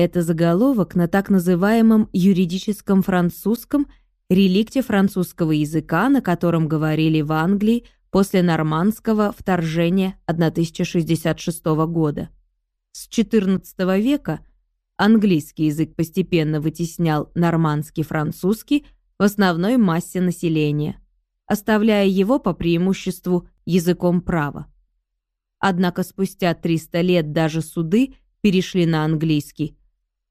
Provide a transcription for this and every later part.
Это заголовок на так называемом юридическом французском реликте французского языка, на котором говорили в Англии после нормандского вторжения 1066 года. С XIV века английский язык постепенно вытеснял нормандский французский в основной массе населения, оставляя его по преимуществу языком права. Однако спустя 300 лет даже суды перешли на английский,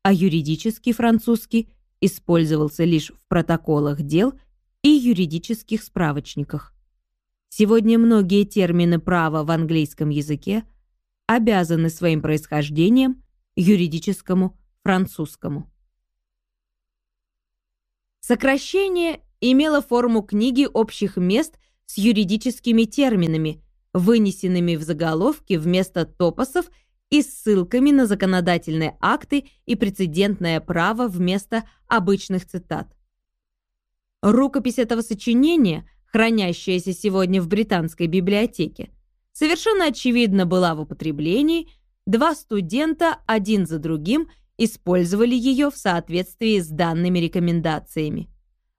а юридический французский использовался лишь в протоколах дел и юридических справочниках. Сегодня многие термины права в английском языке обязаны своим происхождением юридическому французскому. Сокращение имело форму книги общих мест с юридическими терминами, вынесенными в заголовки вместо топосов и ссылками на законодательные акты и прецедентное право вместо обычных цитат. Рукопись этого сочинения, хранящаяся сегодня в британской библиотеке, совершенно очевидно была в употреблении, два студента один за другим использовали ее в соответствии с данными рекомендациями.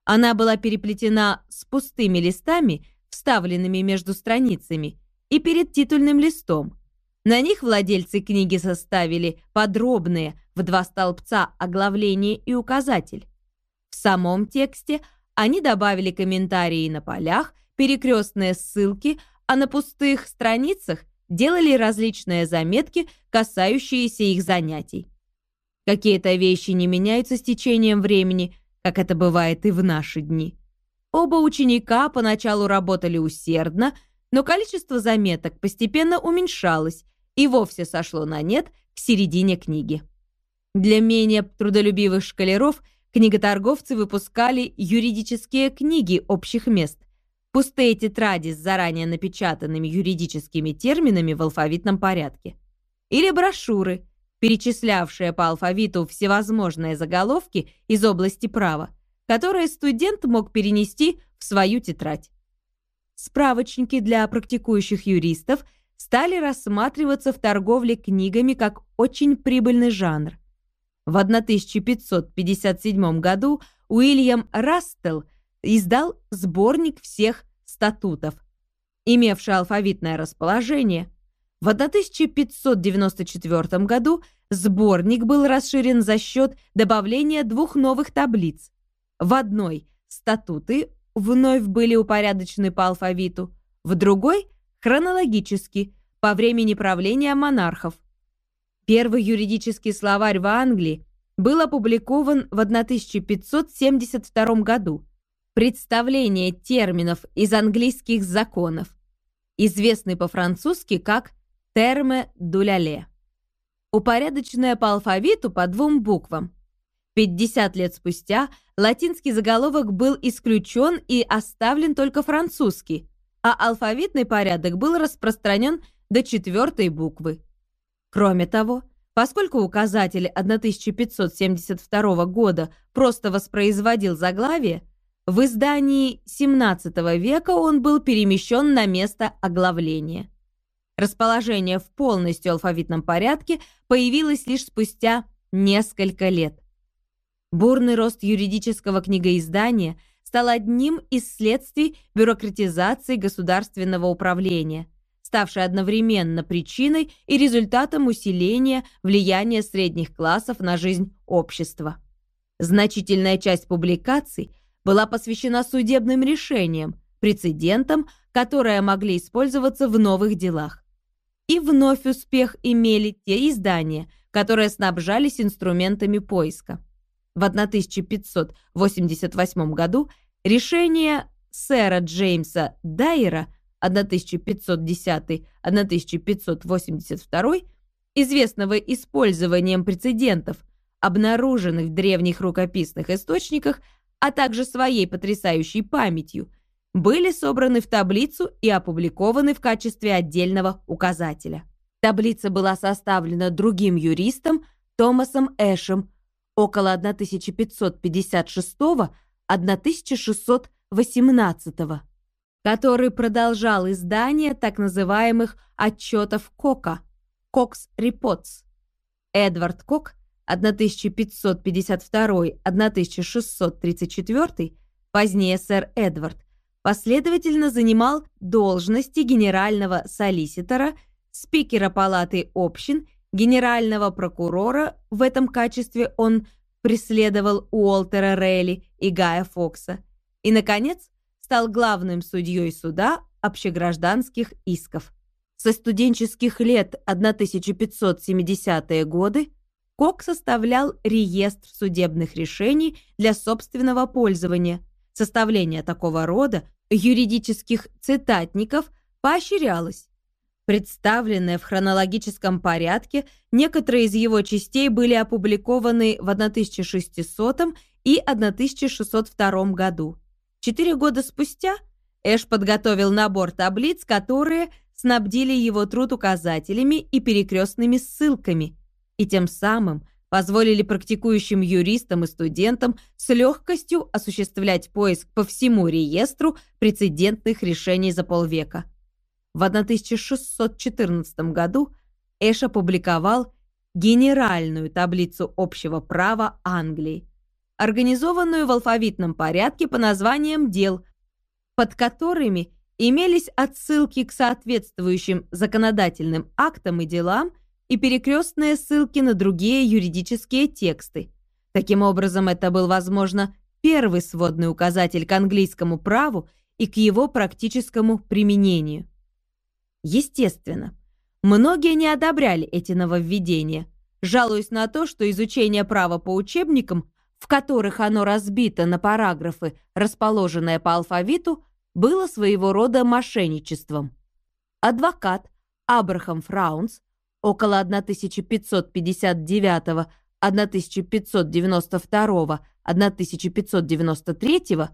Она была переплетена с пустыми листами, вставленными между страницами, и перед титульным листом, на них владельцы книги составили подробные в два столбца оглавление и указатель. В самом тексте они добавили комментарии на полях, перекрестные ссылки, а на пустых страницах делали различные заметки, касающиеся их занятий. Какие-то вещи не меняются с течением времени, как это бывает и в наши дни. Оба ученика поначалу работали усердно, но количество заметок постепенно уменьшалось и вовсе сошло на нет к середине книги. Для менее трудолюбивых шкалеров книготорговцы выпускали юридические книги общих мест, пустые тетради с заранее напечатанными юридическими терминами в алфавитном порядке, или брошюры, перечислявшие по алфавиту всевозможные заголовки из области права, которые студент мог перенести в свою тетрадь. Справочники для практикующих юристов стали рассматриваться в торговле книгами как очень прибыльный жанр. В 1557 году Уильям Растел издал сборник всех статутов, имевший алфавитное расположение. В 1594 году сборник был расширен за счет добавления двух новых таблиц. В одной статуты вновь были упорядочены по алфавиту, в другой – хронологически, по времени правления монархов. Первый юридический словарь в Англии был опубликован в 1572 году. Представление терминов из английских законов, известный по-французски как «терме дуляле». Упорядоченное по алфавиту по двум буквам – 50 лет спустя латинский заголовок был исключен и оставлен только французский, а алфавитный порядок был распространен до четвертой буквы. Кроме того, поскольку указатель 1572 года просто воспроизводил заглавие, в издании XVII века он был перемещен на место оглавления. Расположение в полностью алфавитном порядке появилось лишь спустя несколько лет. Бурный рост юридического книгоиздания стал одним из следствий бюрократизации государственного управления, ставшей одновременно причиной и результатом усиления влияния средних классов на жизнь общества. Значительная часть публикаций была посвящена судебным решениям, прецедентам, которые могли использоваться в новых делах. И вновь успех имели те издания, которые снабжались инструментами поиска в 1588 году решение сэра Джеймса Дайера 1510-1582, известного использованием прецедентов, обнаруженных в древних рукописных источниках, а также своей потрясающей памятью, были собраны в таблицу и опубликованы в качестве отдельного указателя. Таблица была составлена другим юристом Томасом Эшем около 1556-1618, который продолжал издание так называемых отчетов Кока, Кокс Репотс. Эдвард Кок 1552-1634, позднее сэр Эдвард, последовательно занимал должности генерального солиситора, спикера палаты общин, генерального прокурора, в этом качестве он преследовал Уолтера Рейли и Гая Фокса, и, наконец, стал главным судьей суда общегражданских исков. Со студенческих лет 1570-е годы Кок составлял реестр судебных решений для собственного пользования. Составление такого рода юридических цитатников поощрялось. Представленные в хронологическом порядке, некоторые из его частей были опубликованы в 1600 и 1602 году. Четыре года спустя Эш подготовил набор таблиц, которые снабдили его труд указателями и перекрестными ссылками, и тем самым позволили практикующим юристам и студентам с легкостью осуществлять поиск по всему реестру прецедентных решений за полвека. В 1614 году Эш опубликовал Генеральную таблицу общего права Англии, организованную в алфавитном порядке по названиям дел, под которыми имелись отсылки к соответствующим законодательным актам и делам и перекрестные ссылки на другие юридические тексты. Таким образом, это был, возможно, первый сводный указатель к английскому праву и к его практическому применению. Естественно, многие не одобряли эти нововведения, жалуясь на то, что изучение права по учебникам, в которых оно разбито на параграфы, расположенные по алфавиту, было своего рода мошенничеством. Адвокат Абрахам Фраунс около 1592-1592-1593,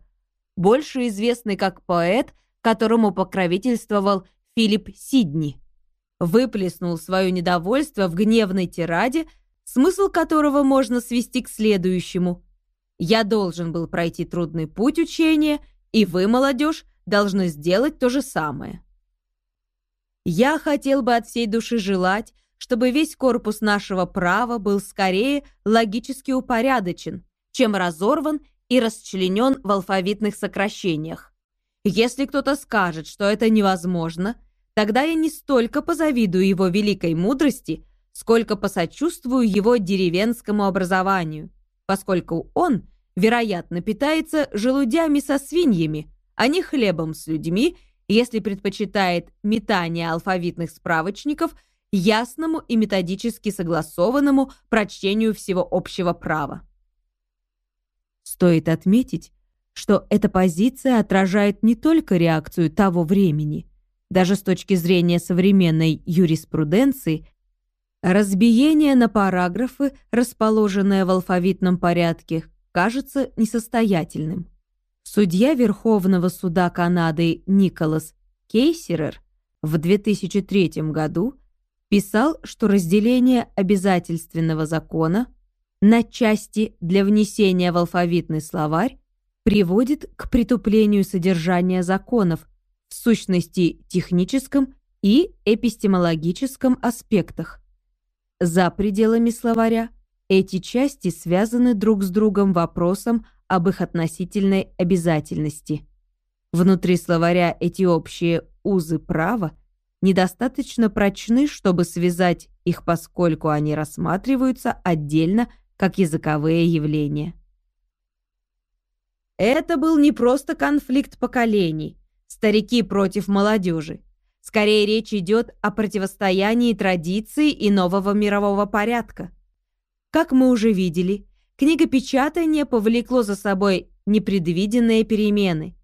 больше известный как поэт, которому покровительствовал Филипп Сидни, выплеснул свое недовольство в гневной тираде, смысл которого можно свести к следующему. «Я должен был пройти трудный путь учения, и вы, молодежь, должны сделать то же самое. Я хотел бы от всей души желать, чтобы весь корпус нашего права был скорее логически упорядочен, чем разорван и расчленен в алфавитных сокращениях. Если кто-то скажет, что это невозможно, тогда я не столько позавидую его великой мудрости, сколько посочувствую его деревенскому образованию, поскольку он, вероятно, питается желудями со свиньями, а не хлебом с людьми, если предпочитает метание алфавитных справочников ясному и методически согласованному прочтению всего общего права. Стоит отметить, что эта позиция отражает не только реакцию того времени, даже с точки зрения современной юриспруденции, разбиение на параграфы, расположенное в алфавитном порядке, кажется несостоятельным. Судья Верховного суда Канады Николас Кейсерер в 2003 году писал, что разделение обязательственного закона на части для внесения в алфавитный словарь приводит к притуплению содержания законов в сущности техническом и эпистемологическом аспектах. За пределами словаря эти части связаны друг с другом вопросом об их относительной обязательности. Внутри словаря эти общие узы права недостаточно прочны, чтобы связать их, поскольку они рассматриваются отдельно как языковые явления. Это был не просто конфликт поколений, старики против молодежи. Скорее речь идет о противостоянии традиции и нового мирового порядка. Как мы уже видели, книгопечатание повлекло за собой непредвиденные перемены.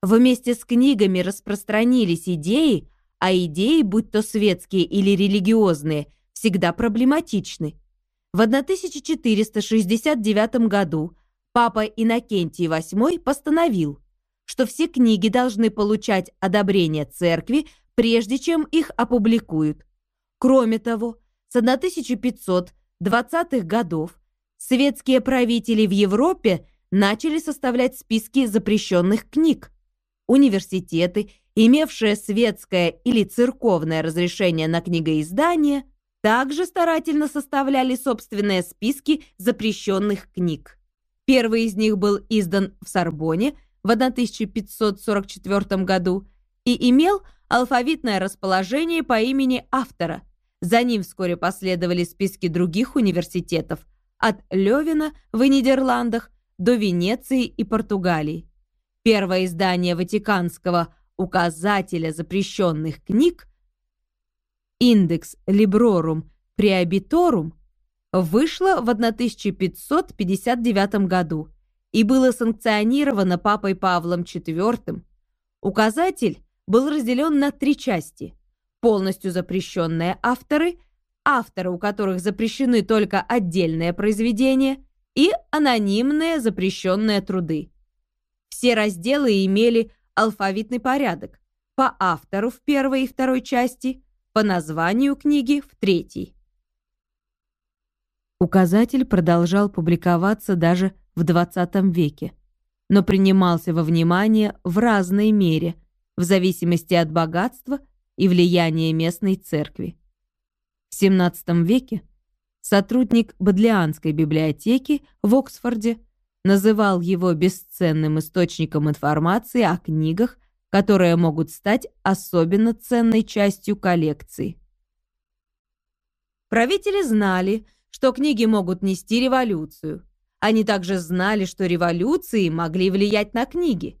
Вместе с книгами распространились идеи, а идеи, будь то светские или религиозные, всегда проблематичны. В 1469 году папа Иннокентий VIII постановил, что все книги должны получать одобрение церкви, прежде чем их опубликуют. Кроме того, с 1520-х годов светские правители в Европе начали составлять списки запрещенных книг. Университеты, имевшие светское или церковное разрешение на книгоиздание, также старательно составляли собственные списки запрещенных книг. Первый из них был издан в Сорбоне в 1544 году и имел алфавитное расположение по имени автора. За ним вскоре последовали списки других университетов, от Левина в Нидерландах до Венеции и Португалии. Первое издание Ватиканского указателя запрещенных книг «Индекс Librorum Priabitorum» вышло в 1559 году и было санкционировано Папой Павлом IV. Указатель был разделен на три части. Полностью запрещенные авторы, авторы, у которых запрещены только отдельные произведения, и анонимные запрещенные труды. Все разделы имели алфавитный порядок. По автору в первой и второй части, по названию книги в третьей. Указатель продолжал публиковаться даже в XX веке, но принимался во внимание в разной мере, в зависимости от богатства и влияния местной церкви. В XVII веке сотрудник Бодлианской библиотеки в Оксфорде называл его бесценным источником информации о книгах, которые могут стать особенно ценной частью коллекции. Правители знали, что книги могут нести революцию. Они также знали, что революции могли влиять на книги.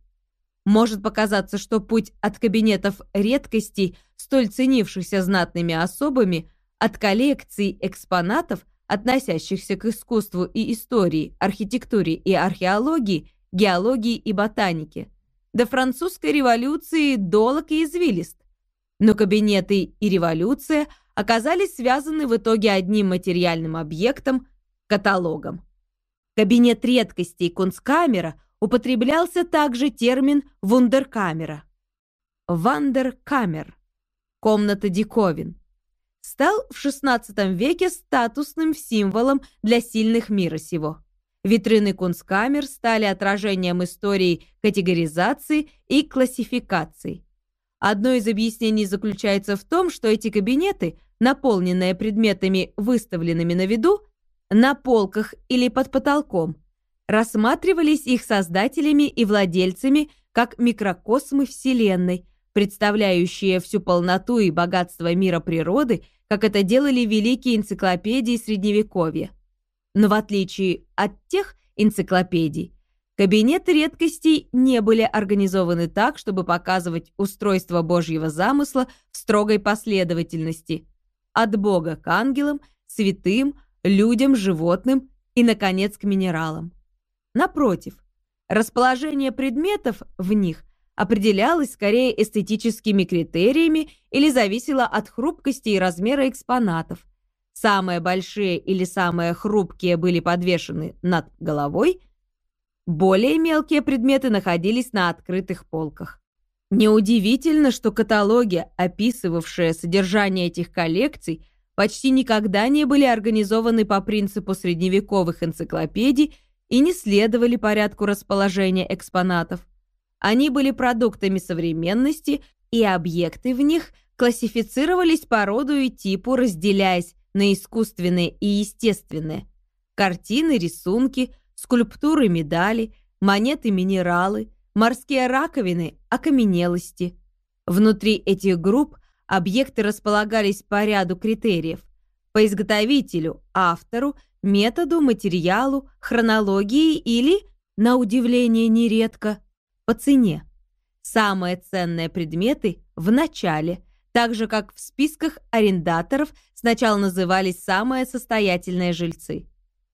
Может показаться, что путь от кабинетов редкостей, столь ценившихся знатными особами, от коллекций экспонатов, относящихся к искусству и истории, архитектуре и археологии, геологии и ботанике, до французской революции долг и извилист. Но кабинеты и революция оказались связаны в итоге одним материальным объектом – каталогом. Кабинет редкостей Кунсткамера употреблялся также термин «вундеркамера». «Вандеркамер» – комната диковин – стал в XVI веке статусным символом для сильных мира сего. Витрины кунсткамер стали отражением истории категоризации и классификации. Одно из объяснений заключается в том, что эти кабинеты, наполненные предметами, выставленными на виду, на полках или под потолком, рассматривались их создателями и владельцами как микрокосмы Вселенной, представляющие всю полноту и богатство мира природы, как это делали великие энциклопедии Средневековья. Но в отличие от тех энциклопедий, кабинеты редкостей не были организованы так, чтобы показывать устройство Божьего замысла в строгой последовательности от Бога к ангелам, святым, людям, животным и, наконец, к минералам. Напротив, расположение предметов в них определялось скорее эстетическими критериями или зависело от хрупкости и размера экспонатов. Самые большие или самые хрупкие были подвешены над головой, более мелкие предметы находились на открытых полках. Неудивительно, что каталоги, описывавшие содержание этих коллекций, почти никогда не были организованы по принципу средневековых энциклопедий и не следовали порядку расположения экспонатов. Они были продуктами современности, и объекты в них классифицировались по роду и типу, разделяясь на искусственные и естественные. Картины, рисунки, скульптуры, медали, монеты, минералы, морские раковины, окаменелости. Внутри этих групп объекты располагались по ряду критериев. По изготовителю, автору, методу, материалу, хронологии или, на удивление нередко, по цене. Самые ценные предметы в начале, так же как в списках арендаторов сначала назывались самые состоятельные жильцы.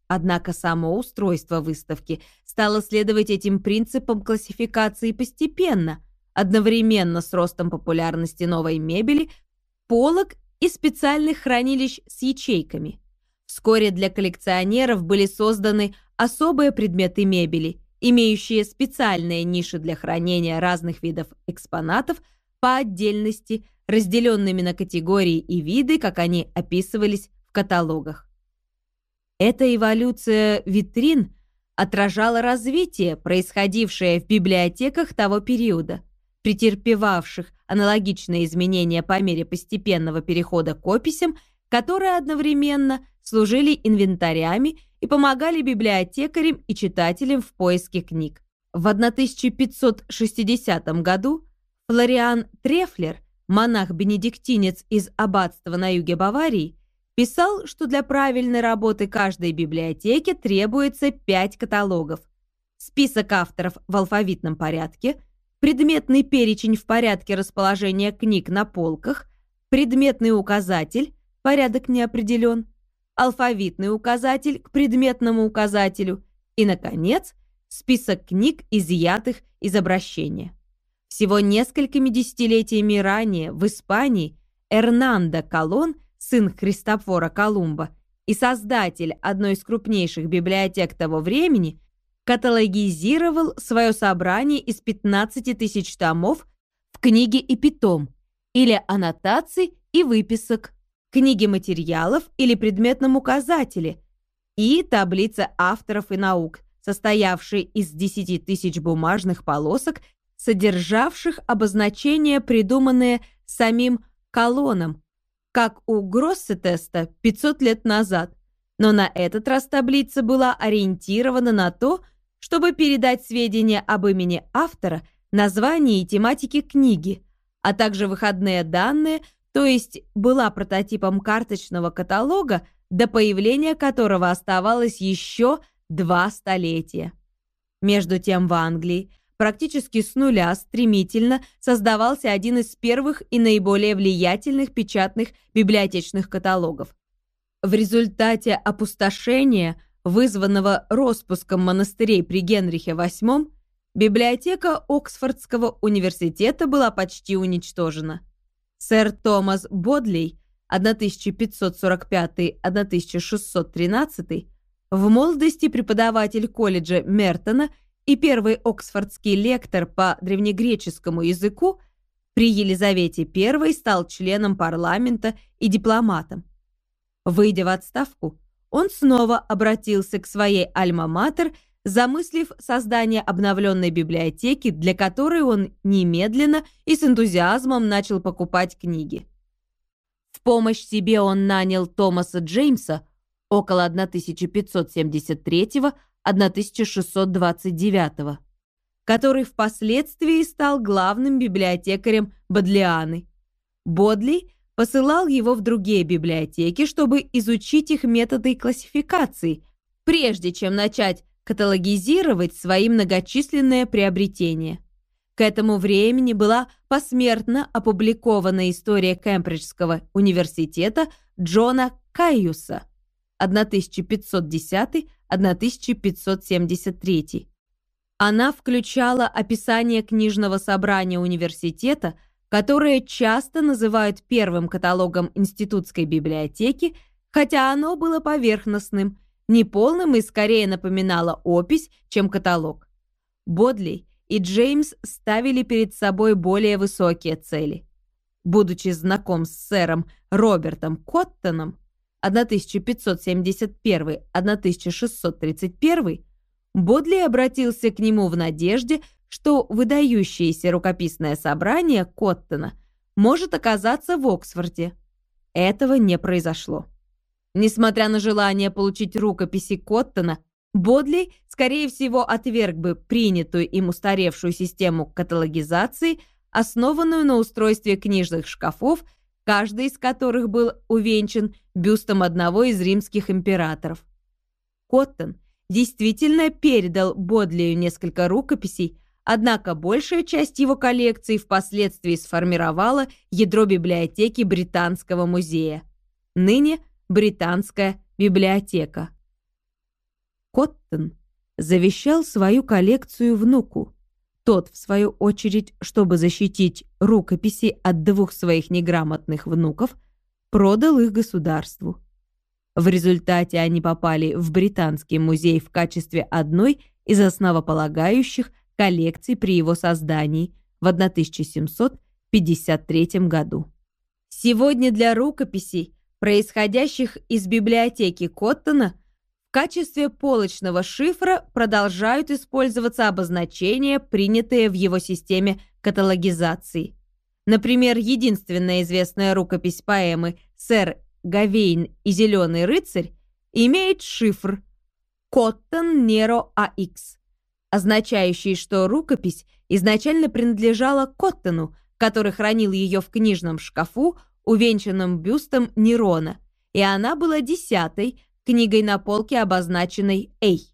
Однако само устройство выставки стало следовать этим принципам классификации постепенно, одновременно с ростом популярности новой мебели, полок и специальных хранилищ с ячейками. Вскоре для коллекционеров были созданы особые предметы мебели – имеющие специальные ниши для хранения разных видов экспонатов по отдельности, разделенными на категории и виды, как они описывались в каталогах. Эта эволюция витрин отражала развитие, происходившее в библиотеках того периода, претерпевавших аналогичные изменения по мере постепенного перехода к описям, которые одновременно служили инвентарями и помогали библиотекарям и читателям в поиске книг. В 1560 году Флориан Трефлер, монах-бенедиктинец из аббатства на юге Баварии, писал, что для правильной работы каждой библиотеки требуется пять каталогов. Список авторов в алфавитном порядке, предметный перечень в порядке расположения книг на полках, предметный указатель, порядок не определен, алфавитный указатель к предметному указателю и, наконец, список книг, изъятых из обращения. Всего несколькими десятилетиями ранее в Испании Эрнандо Колон, сын Христофора Колумба и создатель одной из крупнейших библиотек того времени, каталогизировал свое собрание из 15 тысяч томов в книге и питом или аннотаций и выписок, книге материалов или предметном указателе и таблице авторов и наук, состоявшей из 10 тысяч бумажных полосок, содержавших обозначения, придуманные самим колоном, как у Гроссетеста 500 лет назад. Но на этот раз таблица была ориентирована на то, чтобы передать сведения об имени автора, названии и тематике книги, а также выходные данные – то есть была прототипом карточного каталога, до появления которого оставалось еще два столетия. Между тем в Англии практически с нуля стремительно создавался один из первых и наиболее влиятельных печатных библиотечных каталогов. В результате опустошения, вызванного распуском монастырей при Генрихе VIII, библиотека Оксфордского университета была почти уничтожена. Сэр Томас Бодлей 1545-1613 в молодости преподаватель колледжа Мертона и первый оксфордский лектор по древнегреческому языку при Елизавете I стал членом парламента и дипломатом. Выйдя в отставку, он снова обратился к своей альма-матер – замыслив создание обновленной библиотеки, для которой он немедленно и с энтузиазмом начал покупать книги. В помощь себе он нанял Томаса Джеймса около 1573-1629, который впоследствии стал главным библиотекарем Бодлианы. Бодли посылал его в другие библиотеки, чтобы изучить их методы классификации, прежде чем начать каталогизировать свои многочисленные приобретения. К этому времени была посмертно опубликована история Кембриджского университета Джона Кайюса 1510-1573. Она включала описание книжного собрания университета, которое часто называют первым каталогом институтской библиотеки, хотя оно было поверхностным – неполным и скорее напоминала опись, чем каталог. Бодли и Джеймс ставили перед собой более высокие цели. Будучи знаком с сэром Робертом Коттоном 1571-1631, Бодли обратился к нему в надежде, что выдающееся рукописное собрание Коттона может оказаться в Оксфорде. Этого не произошло. Несмотря на желание получить рукописи Коттона, Бодли, скорее всего, отверг бы принятую им устаревшую систему каталогизации, основанную на устройстве книжных шкафов, каждый из которых был увенчан бюстом одного из римских императоров. Коттон действительно передал Бодлию несколько рукописей, однако большая часть его коллекции впоследствии сформировала ядро библиотеки Британского музея. Ныне британская библиотека. Коттон завещал свою коллекцию внуку. Тот, в свою очередь, чтобы защитить рукописи от двух своих неграмотных внуков, продал их государству. В результате они попали в Британский музей в качестве одной из основополагающих коллекций при его создании в 1753 году. Сегодня для рукописей происходящих из библиотеки Коттона, качестве полочного шифра продолжают использоваться обозначения, принятые в его системе каталогизации. Например, единственная известная рукопись поэмы «Сэр Гавейн и Зеленый рыцарь имеет шифр Коттон Неро АХ, означающий, что рукопись изначально принадлежала Коттону, который хранил ее в книжном шкафу, увенчанном бюстом Нерона, и она была десятой книгой на полке, обозначенной «Эй».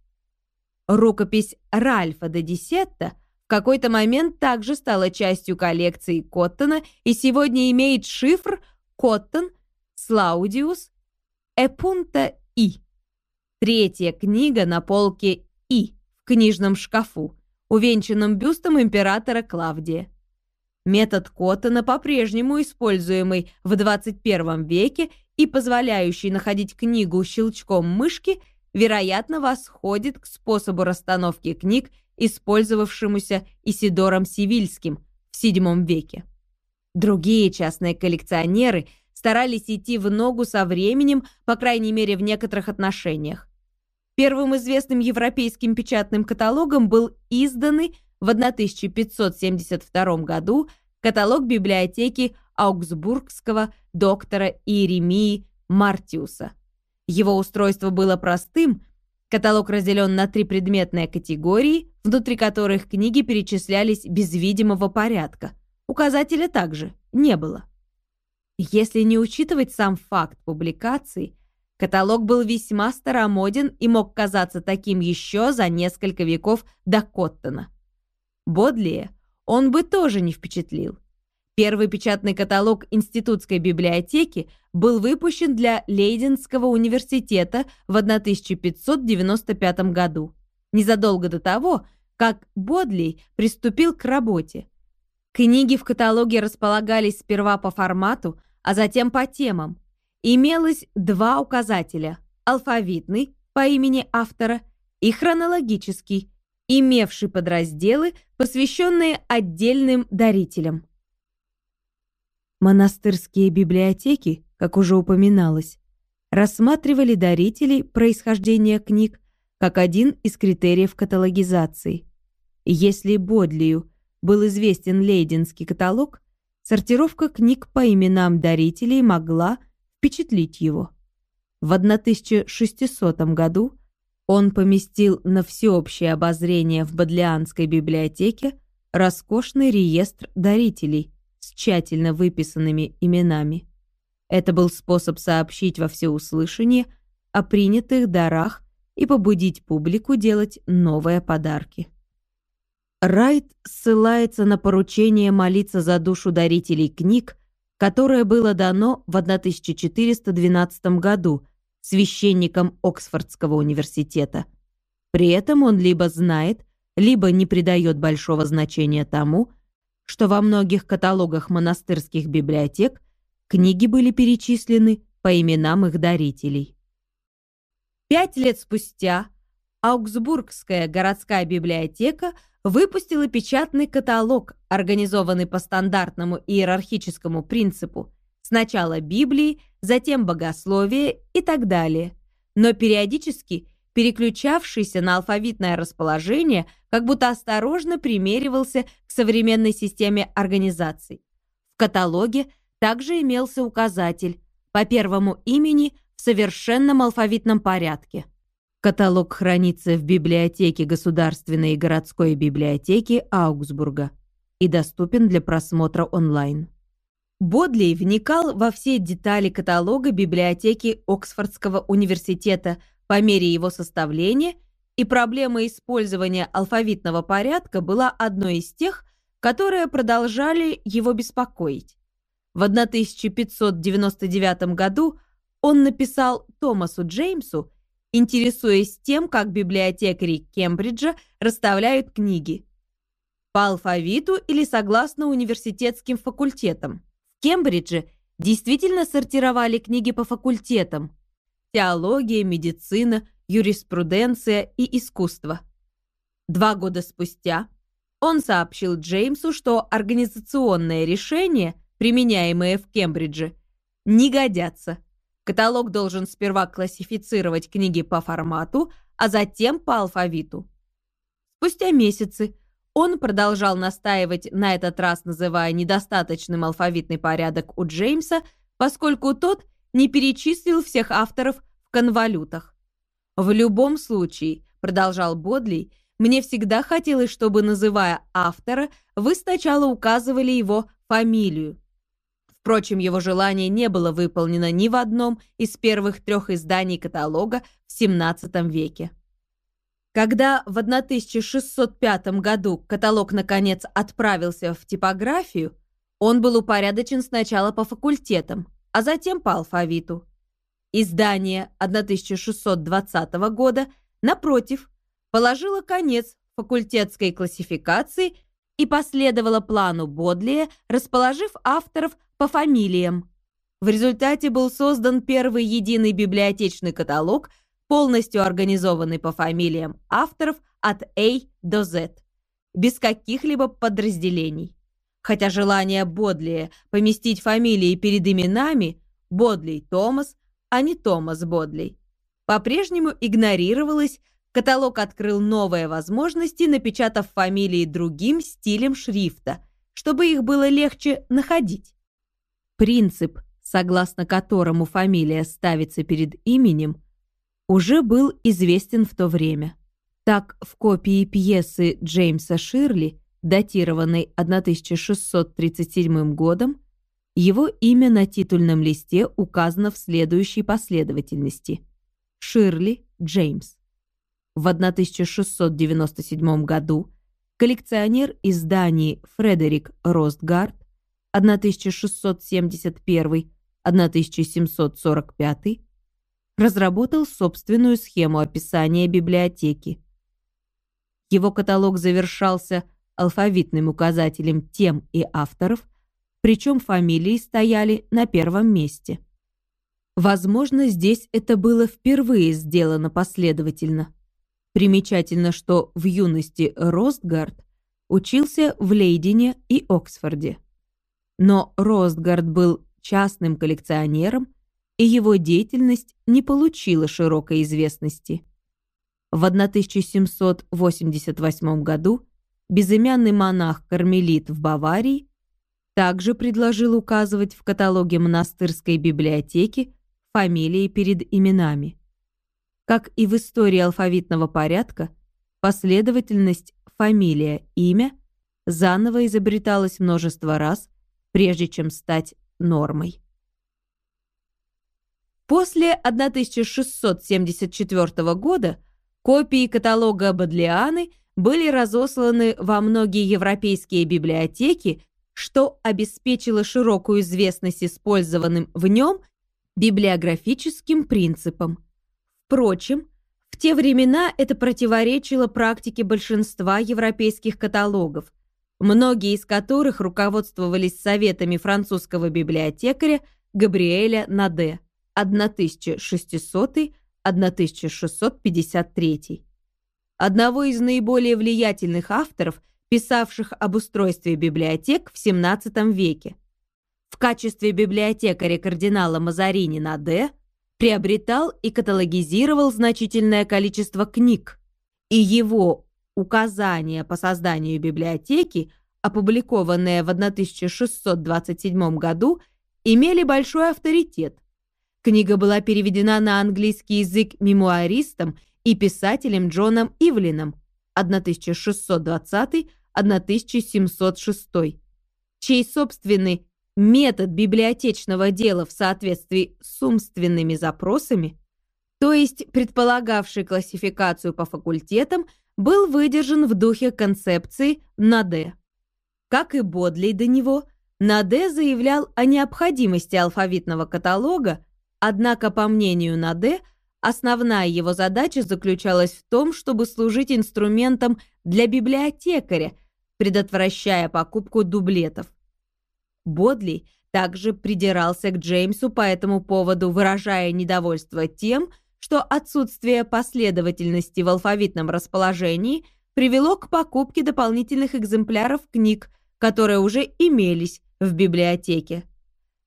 Рукопись Ральфа де Десетта в какой-то момент также стала частью коллекции Коттона и сегодня имеет шифр Коттон Слаудиус Эпунта И. Третья книга на полке И в книжном шкафу, увенчанном бюстом императора Клавдия. Метод Коттона, по-прежнему используемый в 21 веке и позволяющий находить книгу щелчком мышки, вероятно, восходит к способу расстановки книг, использовавшемуся Исидором Сивильским в VII веке. Другие частные коллекционеры старались идти в ногу со временем, по крайней мере, в некоторых отношениях. Первым известным европейским печатным каталогом был изданный в 1572 году каталог библиотеки аугсбургского доктора Иеремии Мартиуса. Его устройство было простым, каталог разделен на три предметные категории, внутри которых книги перечислялись без видимого порядка. Указателя также не было. Если не учитывать сам факт публикации, каталог был весьма старомоден и мог казаться таким еще за несколько веков до Коттона. Бодлия он бы тоже не впечатлил. Первый печатный каталог Институтской библиотеки был выпущен для Лейденского университета в 1595 году, незадолго до того, как Бодли приступил к работе. Книги в каталоге располагались сперва по формату, а затем по темам. Имелось два указателя – алфавитный по имени автора и хронологический, имевший подразделы, посвященные отдельным дарителям. Монастырские библиотеки, как уже упоминалось, рассматривали дарителей происхождения книг как один из критериев каталогизации. Если Бодлию был известен Лейденский каталог, сортировка книг по именам дарителей могла впечатлить его. В 1600 году он поместил на всеобщее обозрение в Бодлианской библиотеке роскошный реестр дарителей с тщательно выписанными именами. Это был способ сообщить во всеуслышание о принятых дарах и побудить публику делать новые подарки. Райт ссылается на поручение молиться за душу дарителей книг, которое было дано в 1412 году священником Оксфордского университета. При этом он либо знает, либо не придает большого значения тому, что во многих каталогах монастырских библиотек книги были перечислены по именам их дарителей. Пять лет спустя Аугсбургская городская библиотека выпустила печатный каталог, организованный по стандартному иерархическому принципу сначала Библии, затем богословие и так далее, но периодически переключавшийся на алфавитное расположение, как будто осторожно примеривался к современной системе организаций. В каталоге также имелся указатель по первому имени в совершенном алфавитном порядке. Каталог хранится в библиотеке Государственной и городской библиотеки Аугсбурга и доступен для просмотра онлайн. Бодли вникал во все детали каталога библиотеки Оксфордского университета по мере его составления, и проблема использования алфавитного порядка была одной из тех, которые продолжали его беспокоить. В 1599 году он написал Томасу Джеймсу интересуясь тем, как библиотекари Кембриджа расставляют книги. По алфавиту или согласно университетским факультетам. В Кембридже действительно сортировали книги по факультетам. Теология, медицина, юриспруденция и искусство. Два года спустя он сообщил Джеймсу, что организационные решения, применяемые в Кембридже, не годятся – Каталог должен сперва классифицировать книги по формату, а затем по алфавиту. Спустя месяцы он продолжал настаивать, на этот раз называя недостаточным алфавитный порядок у Джеймса, поскольку тот не перечислил всех авторов в конвалютах. В любом случае, продолжал Бодли, мне всегда хотелось, чтобы, называя автора, вы сначала указывали его фамилию. Впрочем, его желание не было выполнено ни в одном из первых трех изданий каталога в XVII веке. Когда в 1605 году каталог наконец отправился в типографию, он был упорядочен сначала по факультетам, а затем по алфавиту. Издание 1620 года, напротив, положило конец факультетской классификации и последовало плану Бодлия, расположив авторов по фамилиям. В результате был создан первый единый библиотечный каталог, полностью организованный по фамилиям авторов от A до Z, без каких-либо подразделений. Хотя желание Бодлия поместить фамилии перед именами Бодлей Томас, а не Томас Бодлей, по-прежнему игнорировалось, каталог открыл новые возможности, напечатав фамилии другим стилем шрифта, чтобы их было легче находить. Принцип, согласно которому фамилия ставится перед именем, уже был известен в то время. Так, в копии пьесы Джеймса Ширли датированной 1637 годом, его имя на титульном листе указано в следующей последовательности. Ширли Джеймс. В 1697 году коллекционер изданий Фредерик Ростгард 1671-1745 разработал собственную схему описания библиотеки. Его каталог завершался алфавитным указателем тем и авторов, причем фамилии стояли на первом месте. Возможно, здесь это было впервые сделано последовательно. Примечательно, что в юности Ростгард учился в Лейдене и Оксфорде. Но Ростгард был частным коллекционером, и его деятельность не получила широкой известности. В 1788 году безымянный монах-кармелит в Баварии, также предложил указывать в каталоге монастырской библиотеки фамилии перед именами. Как и в истории алфавитного порядка, последовательность фамилия-имя заново изобреталась множество раз, прежде чем стать нормой. После 1674 года копии каталога Бодлианы – были разосланы во многие европейские библиотеки, что обеспечило широкую известность использованным в нем библиографическим принципом. Впрочем, в те времена это противоречило практике большинства европейских каталогов, многие из которых руководствовались советами французского библиотекаря Габриэля Наде 1600-1653 одного из наиболее влиятельных авторов, писавших об устройстве библиотек в XVII веке. В качестве библиотекаря кардинала Мазарини на Д приобретал и каталогизировал значительное количество книг, и его указания по созданию библиотеки, опубликованные в 1627 году, имели большой авторитет. Книга была переведена на английский язык мемуаристом и писателем Джоном Ивлином 1620-1706, чей собственный метод библиотечного дела в соответствии с умственными запросами, то есть предполагавший классификацию по факультетам, был выдержан в духе концепции Наде. Как и Бодли до него, Наде заявлял о необходимости алфавитного каталога, однако, по мнению Наде, Основная его задача заключалась в том, чтобы служить инструментом для библиотекаря, предотвращая покупку дублетов. Бодли также придирался к Джеймсу по этому поводу, выражая недовольство тем, что отсутствие последовательности в алфавитном расположении привело к покупке дополнительных экземпляров книг, которые уже имелись в библиотеке.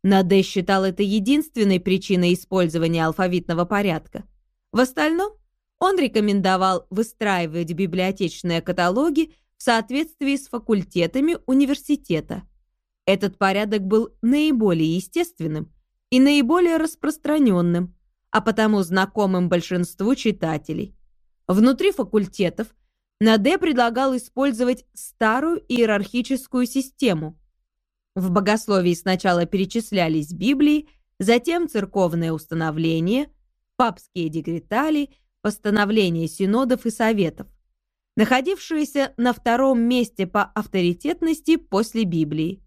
Наде считал это единственной причиной использования алфавитного порядка. В остальном он рекомендовал выстраивать библиотечные каталоги в соответствии с факультетами университета. Этот порядок был наиболее естественным и наиболее распространенным, а потому знакомым большинству читателей. Внутри факультетов Наде предлагал использовать старую иерархическую систему. В богословии сначала перечислялись Библии, затем церковное установление, папские декретали, постановления синодов и советов, находившиеся на втором месте по авторитетности после Библии.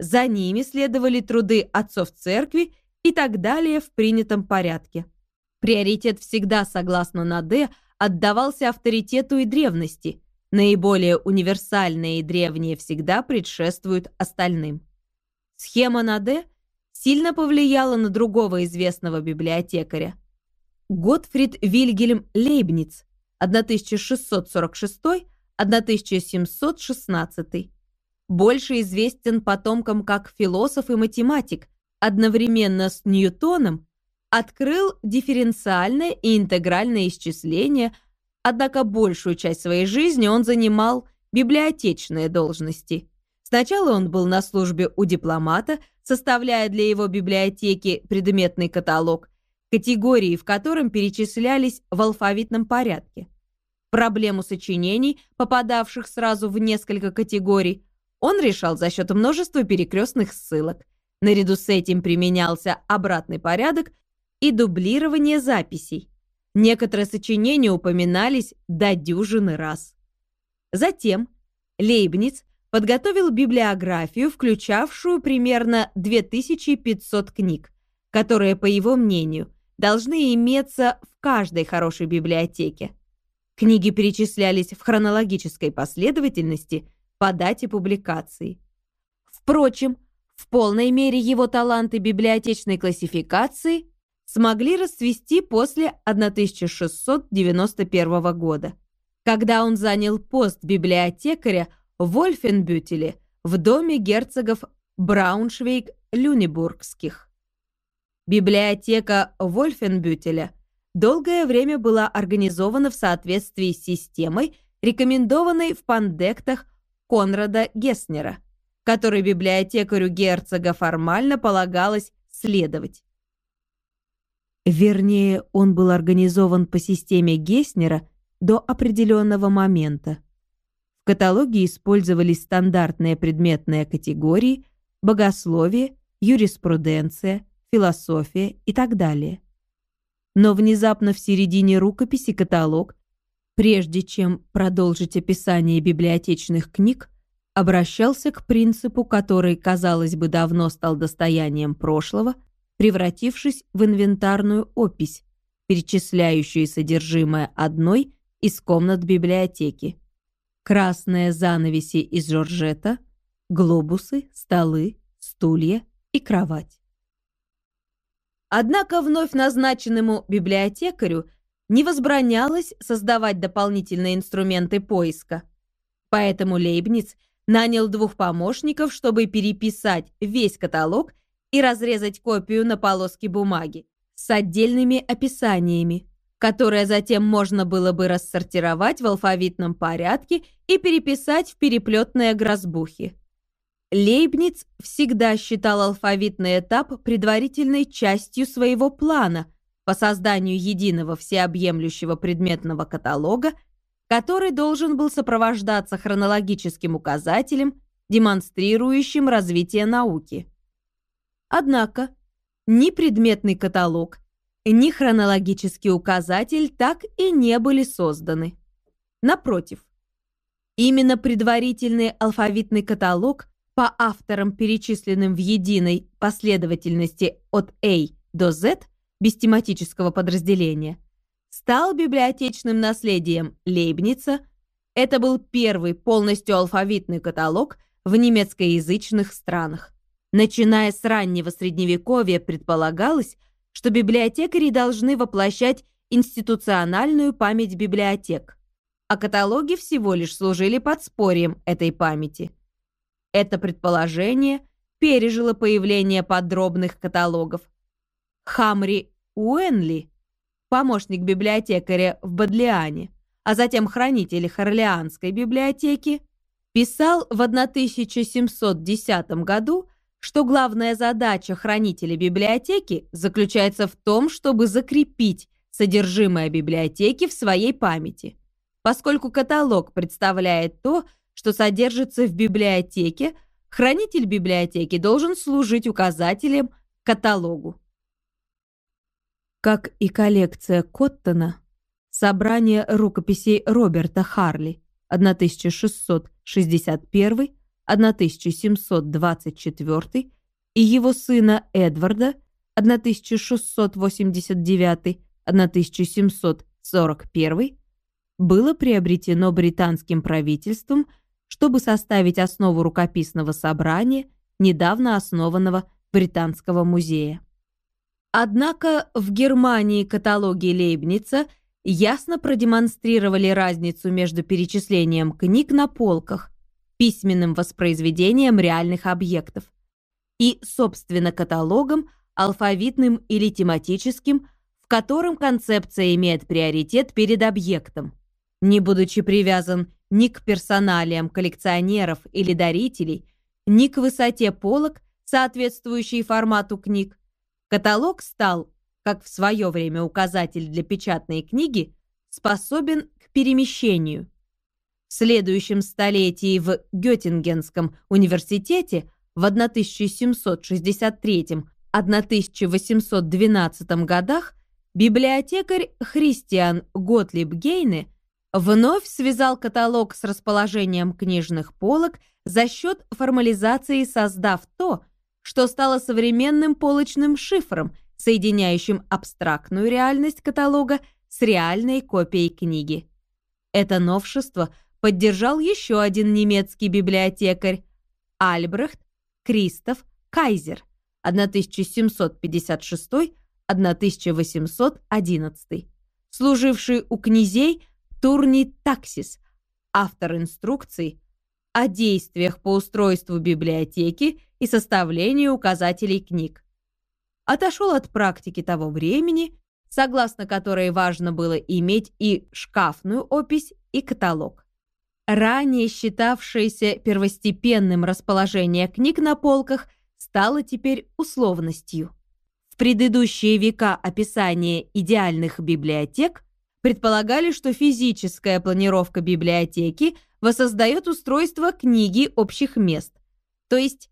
За ними следовали труды отцов церкви и так далее в принятом порядке. Приоритет всегда, согласно Наде, отдавался авторитету и древности. Наиболее универсальные и древние всегда предшествуют остальным. Схема Наде сильно повлияла на другого известного библиотекаря. Готфрид Вильгельм Лейбниц, 1646-1716. Больше известен потомкам как философ и математик, одновременно с Ньютоном открыл дифференциальное и интегральное исчисление, однако большую часть своей жизни он занимал библиотечные должности. Сначала он был на службе у дипломата, составляя для его библиотеки предметный каталог, категории в котором перечислялись в алфавитном порядке. Проблему сочинений, попадавших сразу в несколько категорий, он решал за счет множества перекрестных ссылок. Наряду с этим применялся обратный порядок и дублирование записей. Некоторые сочинения упоминались до дюжины раз. Затем Лейбниц подготовил библиографию, включавшую примерно 2500 книг, которые, по его мнению, должны иметься в каждой хорошей библиотеке. Книги перечислялись в хронологической последовательности по дате публикации. Впрочем, в полной мере его таланты библиотечной классификации смогли расцвести после 1691 года, когда он занял пост библиотекаря в Вольфенбютеле в доме герцогов Брауншвейг-Люнебургских. Библиотека Вольфенбютеля долгое время была организована в соответствии с системой, рекомендованной в пандектах Конрада Геснера, которой библиотекарю герцога формально полагалось следовать. Вернее, он был организован по системе Геснера до определенного момента. В каталоге использовались стандартные предметные категории, богословие, юриспруденция, философия и так далее. Но внезапно в середине рукописи каталог, прежде чем продолжить описание библиотечных книг, обращался к принципу, который, казалось бы, давно стал достоянием прошлого – превратившись в инвентарную опись, перечисляющую содержимое одной из комнат библиотеки. Красные занавеси из жоржета, глобусы, столы, стулья и кровать. Однако вновь назначенному библиотекарю не возбранялось создавать дополнительные инструменты поиска. Поэтому Лейбниц нанял двух помощников, чтобы переписать весь каталог и разрезать копию на полоски бумаги с отдельными описаниями, которые затем можно было бы рассортировать в алфавитном порядке и переписать в переплетные грозбухи. Лейбниц всегда считал алфавитный этап предварительной частью своего плана по созданию единого всеобъемлющего предметного каталога, который должен был сопровождаться хронологическим указателем, демонстрирующим развитие науки. Однако ни предметный каталог, ни хронологический указатель так и не были созданы. Напротив, именно предварительный алфавитный каталог по авторам, перечисленным в единой последовательности от A до Z без тематического подразделения, стал библиотечным наследием Лейбница. Это был первый полностью алфавитный каталог в немецкоязычных странах. Начиная с раннего Средневековья предполагалось, что библиотекари должны воплощать институциональную память библиотек, а каталоги всего лишь служили подспорьем этой памяти. Это предположение пережило появление подробных каталогов. Хамри Уэнли, помощник библиотекаря в Бодлиане, а затем хранитель Хорлеанской библиотеки, писал в 1710 году что главная задача хранителя библиотеки заключается в том, чтобы закрепить содержимое библиотеки в своей памяти, поскольку каталог представляет то, что содержится в библиотеке, хранитель библиотеки должен служить указателем к каталогу. Как и коллекция Коттона, собрание рукописей Роберта Харли 1661 1724 и его сына Эдварда 1689-1741 было приобретено британским правительством, чтобы составить основу рукописного собрания, недавно основанного Британского музея. Однако в Германии каталоги Лейбница ясно продемонстрировали разницу между перечислением книг на полках письменным воспроизведением реальных объектов и, собственно, каталогом, алфавитным или тематическим, в котором концепция имеет приоритет перед объектом, не будучи привязан ни к персоналиям коллекционеров или дарителей, ни к высоте полок, соответствующей формату книг. Каталог стал, как в свое время указатель для печатной книги, способен к перемещению – в следующем столетии в Геттингенском университете в 1763-1812 годах библиотекарь Христиан Готлиб Гейне вновь связал каталог с расположением книжных полок за счет формализации, создав то, что стало современным полочным шифром, соединяющим абстрактную реальность каталога с реальной копией книги. Это новшество – поддержал еще один немецкий библиотекарь Альбрехт Кристоф Кайзер 1756-1811, служивший у князей Турни Таксис, автор инструкций о действиях по устройству библиотеки и составлению указателей книг. Отошел от практики того времени, согласно которой важно было иметь и шкафную опись, и каталог. Ранее считавшееся первостепенным расположение книг на полках стало теперь условностью. В предыдущие века описания идеальных библиотек предполагали, что физическая планировка библиотеки воссоздает устройство книги общих мест. То есть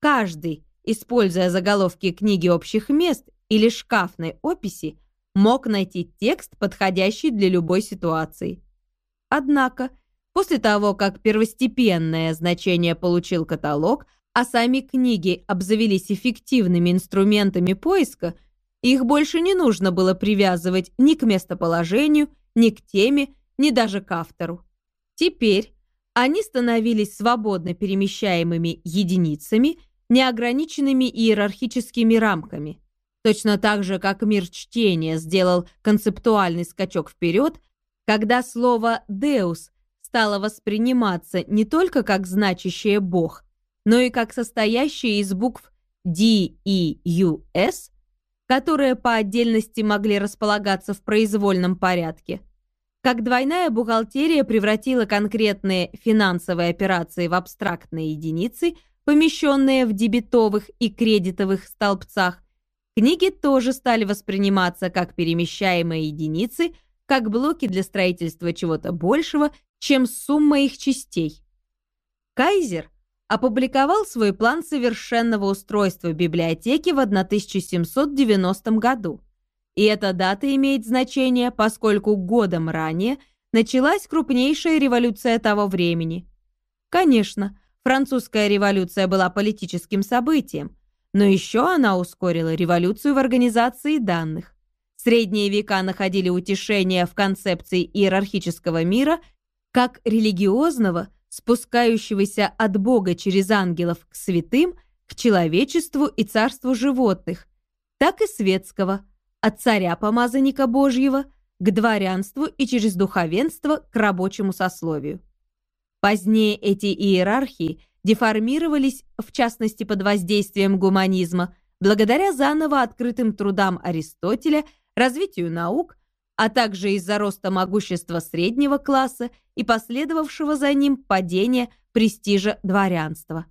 каждый, используя заголовки книги общих мест или шкафной описи, мог найти текст, подходящий для любой ситуации. Однако, После того, как первостепенное значение получил каталог, а сами книги обзавелись эффективными инструментами поиска, их больше не нужно было привязывать ни к местоположению, ни к теме, ни даже к автору. Теперь они становились свободно перемещаемыми единицами, неограниченными иерархическими рамками. Точно так же, как мир чтения сделал концептуальный скачок вперед, когда слово «деус» стало восприниматься не только как значащее «бог», но и как состоящее из букв D, E, U, S, которые по отдельности могли располагаться в произвольном порядке. Как двойная бухгалтерия превратила конкретные финансовые операции в абстрактные единицы, помещенные в дебетовых и кредитовых столбцах, книги тоже стали восприниматься как перемещаемые единицы, как блоки для строительства чего-то большего чем сумма их частей. Кайзер опубликовал свой план совершенного устройства библиотеки в 1790 году. И эта дата имеет значение, поскольку годом ранее началась крупнейшая революция того времени. Конечно, французская революция была политическим событием, но еще она ускорила революцию в организации данных. Средние века находили утешение в концепции иерархического мира как религиозного, спускающегося от Бога через ангелов к святым, к человечеству и царству животных, так и светского, от царя-помазанника Божьего к дворянству и через духовенство к рабочему сословию. Позднее эти иерархии деформировались, в частности под воздействием гуманизма, благодаря заново открытым трудам Аристотеля, развитию наук, а также из-за роста могущества среднего класса и последовавшего за ним падения престижа дворянства.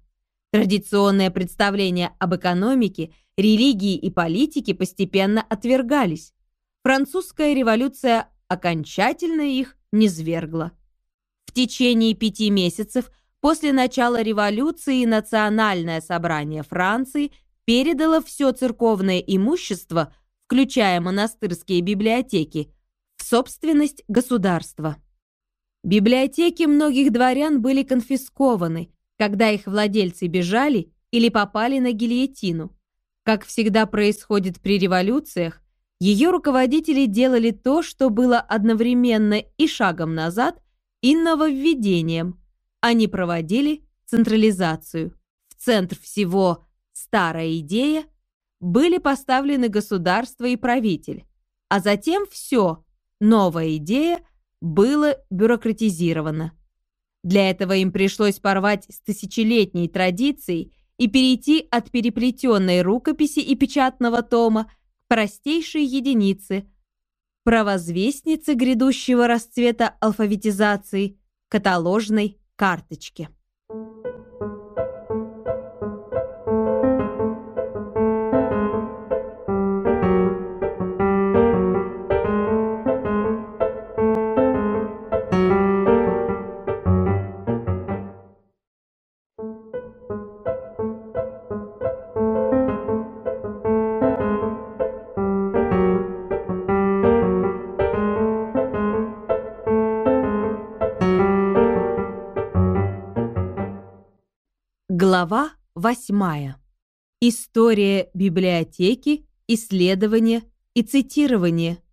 Традиционные представления об экономике, религии и политике постепенно отвергались. Французская революция окончательно их низвергла. В течение пяти месяцев после начала революции Национальное собрание Франции передало все церковное имущество, включая монастырские библиотеки, собственность государства. Библиотеки многих дворян были конфискованы, когда их владельцы бежали или попали на гильотину. Как всегда происходит при революциях, ее руководители делали то, что было одновременно и шагом назад, и нововведением. Они проводили централизацию. В центр всего старая идея были поставлены государство и правитель, а затем все, новая идея, было бюрократизировано. Для этого им пришлось порвать с тысячелетней традицией и перейти от переплетенной рукописи и печатного тома к простейшей единице, провозвестнице грядущего расцвета алфавитизации, каталожной карточке. Глава восьмая. История библиотеки, исследования и цитирование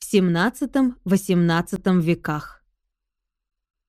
в XVII-XVIII веках.